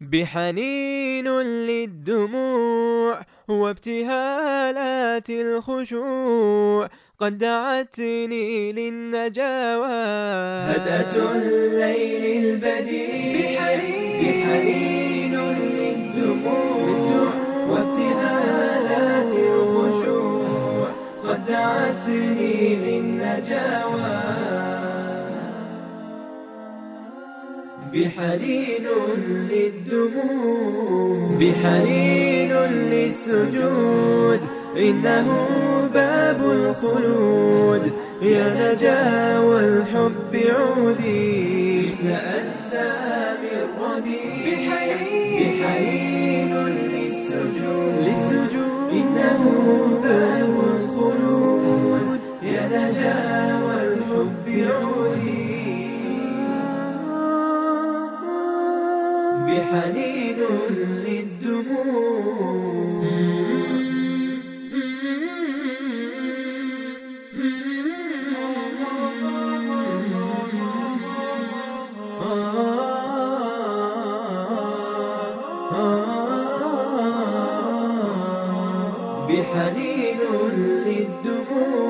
بحنين للدموع وابتهالات الخشوع قد دعتني للنجاوى. هدأة الليل البديع بحنين للدموع وابتهالات الخشوع قد دعتني للنجاوى. بحنين للدموع بحنين للسجود. إنه باب الخلود. يا نجا والحب عودي. فأنسى من ربي بحنين للسجود. للسجود. إنه باب الخلود. يا نجا والحب عودي. بحنين للدموع. بحنين للدموع.